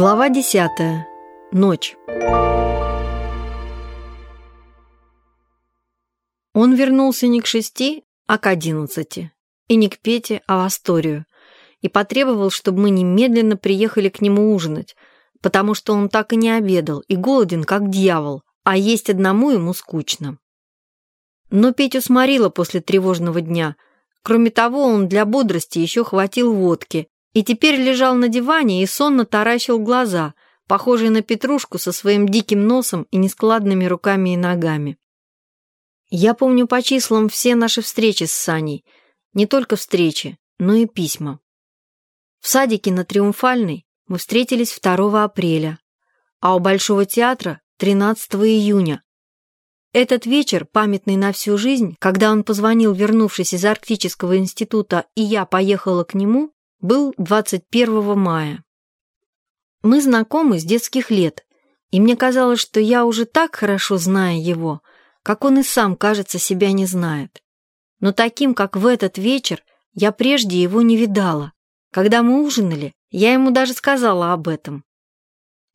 Глава десятая. Ночь. Он вернулся не к шести, а к одиннадцати. И не к Пете, а в Асторию. И потребовал, чтобы мы немедленно приехали к нему ужинать, потому что он так и не обедал и голоден, как дьявол, а есть одному ему скучно. Но Петю сморило после тревожного дня. Кроме того, он для бодрости еще хватил водки, и теперь лежал на диване и сонно таращил глаза, похожий на петрушку со своим диким носом и нескладными руками и ногами. Я помню по числам все наши встречи с Саней, не только встречи, но и письма. В садике на Триумфальной мы встретились 2 апреля, а у Большого театра 13 июня. Этот вечер, памятный на всю жизнь, когда он позвонил, вернувшись из Арктического института, и я поехала к нему, был 21 мая. Мы знакомы с детских лет, и мне казалось, что я уже так хорошо знаю его, как он и сам, кажется, себя не знает. Но таким, как в этот вечер, я прежде его не видала. Когда мы ужинали, я ему даже сказала об этом.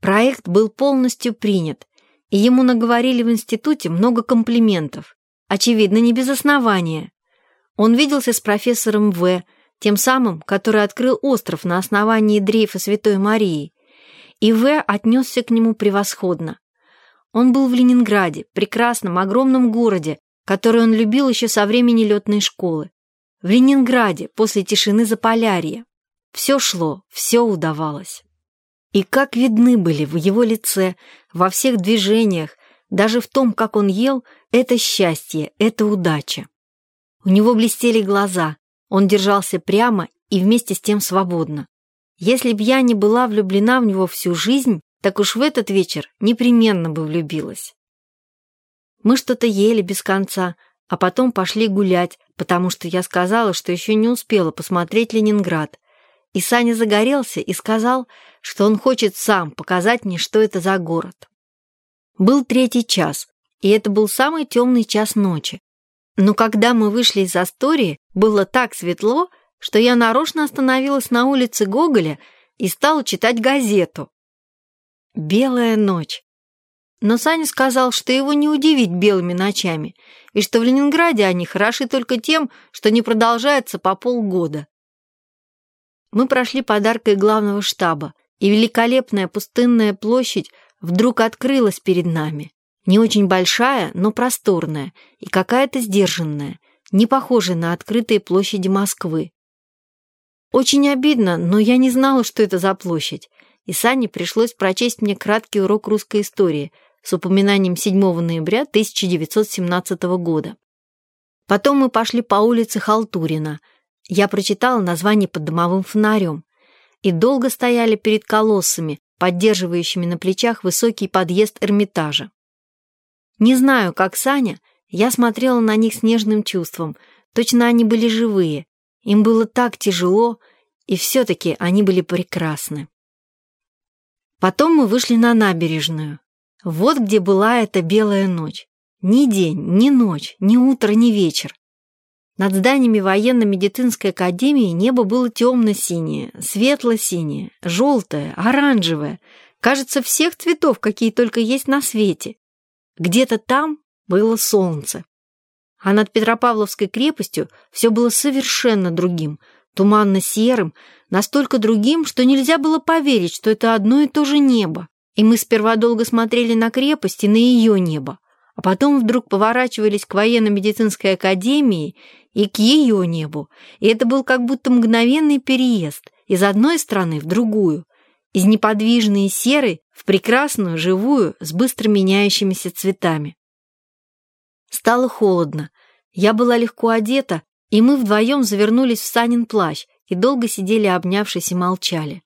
Проект был полностью принят, и ему наговорили в институте много комплиментов. Очевидно, не без основания. Он виделся с профессором В., тем самым, который открыл остров на основании дрейфа Святой Марии, и В. отнесся к нему превосходно. Он был в Ленинграде, прекрасном, огромном городе, который он любил еще со времени летной школы. В Ленинграде, после тишины Заполярья. Все шло, все удавалось. И как видны были в его лице, во всех движениях, даже в том, как он ел, это счастье, это удача. У него блестели глаза, он держался прямо и вместе с тем свободно. Если б я не была влюблена в него всю жизнь, так уж в этот вечер непременно бы влюбилась. Мы что-то ели без конца, а потом пошли гулять, потому что я сказала, что еще не успела посмотреть Ленинград. И Саня загорелся и сказал, что он хочет сам показать мне, что это за город. Был третий час, и это был самый темный час ночи. Но когда мы вышли из Астории, было так светло, что я нарочно остановилась на улице Гоголя и стала читать газету. «Белая ночь». Но Саня сказал, что его не удивить белыми ночами, и что в Ленинграде они хороши только тем, что не продолжаются по полгода. Мы прошли подаркой главного штаба, и великолепная пустынная площадь вдруг открылась перед нами. Не очень большая, но просторная и какая-то сдержанная, не похожая на открытые площади Москвы. Очень обидно, но я не знала, что это за площадь, и Сане пришлось прочесть мне краткий урок русской истории с упоминанием 7 ноября 1917 года. Потом мы пошли по улице Халтурина. Я прочитала название под домовым фонарем и долго стояли перед колоссами, поддерживающими на плечах высокий подъезд Эрмитажа. Не знаю, как Саня, я смотрела на них с нежным чувством. Точно они были живые. Им было так тяжело, и все-таки они были прекрасны. Потом мы вышли на набережную. Вот где была эта белая ночь. Ни день, ни ночь, ни утро, ни вечер. Над зданиями военно-медицинской академии небо было темно-синее, светло-синее, желтое, оранжевое. Кажется, всех цветов, какие только есть на свете. Где-то там было солнце. А над Петропавловской крепостью все было совершенно другим, туманно-серым, настолько другим, что нельзя было поверить, что это одно и то же небо. И мы сперва долго смотрели на крепость и на ее небо, а потом вдруг поворачивались к военно-медицинской академии и к ее небу, и это был как будто мгновенный переезд из одной страны в другую, из неподвижной и серой в прекрасную, живую, с быстро меняющимися цветами. Стало холодно. Я была легко одета, и мы вдвоем завернулись в Санин плащ и долго сидели, обнявшись и молчали.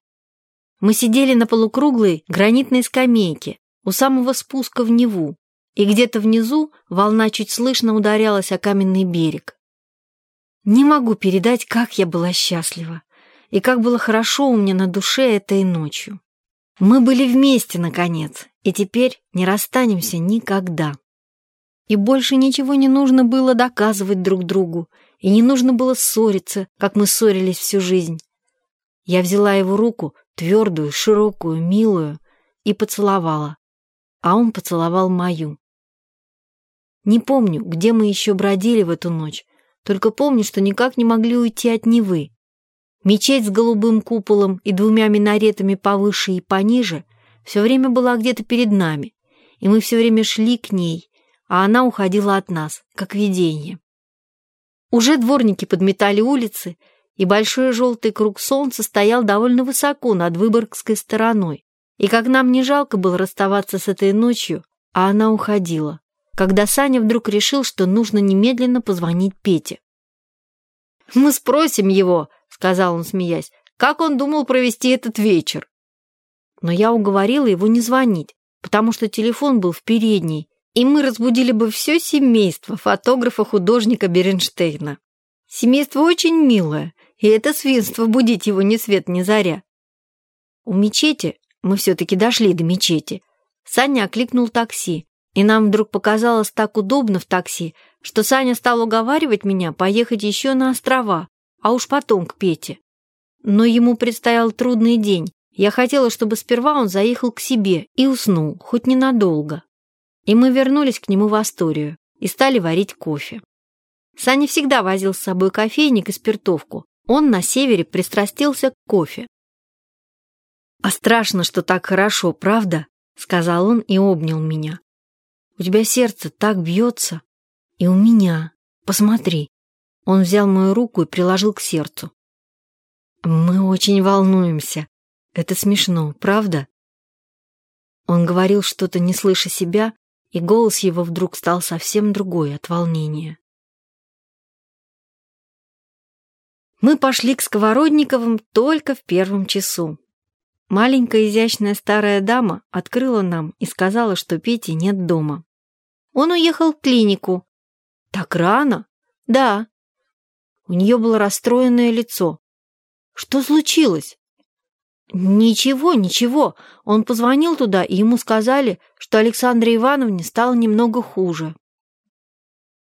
Мы сидели на полукруглой гранитной скамейке у самого спуска в Неву, и где-то внизу волна чуть слышно ударялась о каменный берег. Не могу передать, как я была счастлива и как было хорошо у меня на душе этой ночью. Мы были вместе, наконец, и теперь не расстанемся никогда. И больше ничего не нужно было доказывать друг другу, и не нужно было ссориться, как мы ссорились всю жизнь. Я взяла его руку, твердую, широкую, милую, и поцеловала. А он поцеловал мою. Не помню, где мы еще бродили в эту ночь, только помню, что никак не могли уйти от Невы. Мечеть с голубым куполом и двумя минаретами повыше и пониже все время была где-то перед нами, и мы все время шли к ней, а она уходила от нас, как видение. Уже дворники подметали улицы, и большой желтый круг солнца стоял довольно высоко над Выборгской стороной. И как нам не жалко было расставаться с этой ночью, а она уходила, когда Саня вдруг решил, что нужно немедленно позвонить Пете. «Мы спросим его», — сказал он, смеясь, «как он думал провести этот вечер». Но я уговорила его не звонить, потому что телефон был в передней, и мы разбудили бы все семейство фотографа-художника Беренштейна. Семейство очень милое, и это свинство будить его ни свет ни заря. У мечети, мы все-таки дошли до мечети, Саня окликнул такси, и нам вдруг показалось так удобно в такси, что Саня стал уговаривать меня поехать еще на острова, а уж потом к Пете. Но ему предстоял трудный день. Я хотела, чтобы сперва он заехал к себе и уснул, хоть ненадолго. И мы вернулись к нему в Асторию и стали варить кофе. Саня всегда возил с собой кофейник и спиртовку, он на севере пристрастился к кофе. «А страшно, что так хорошо, правда?» — сказал он и обнял меня. «У тебя сердце так бьется. И у меня. Посмотри». Он взял мою руку и приложил к сердцу. «Мы очень волнуемся. Это смешно, правда?» Он говорил что-то, не слыша себя, и голос его вдруг стал совсем другой от волнения. Мы пошли к Сковородниковым только в первом часу. Маленькая изящная старая дама открыла нам и сказала, что Пети нет дома. Он уехал в клинику. Так рано? Да. У нее было расстроенное лицо. Что случилось? Ничего, ничего. Он позвонил туда, и ему сказали, что Александре Ивановне стало немного хуже.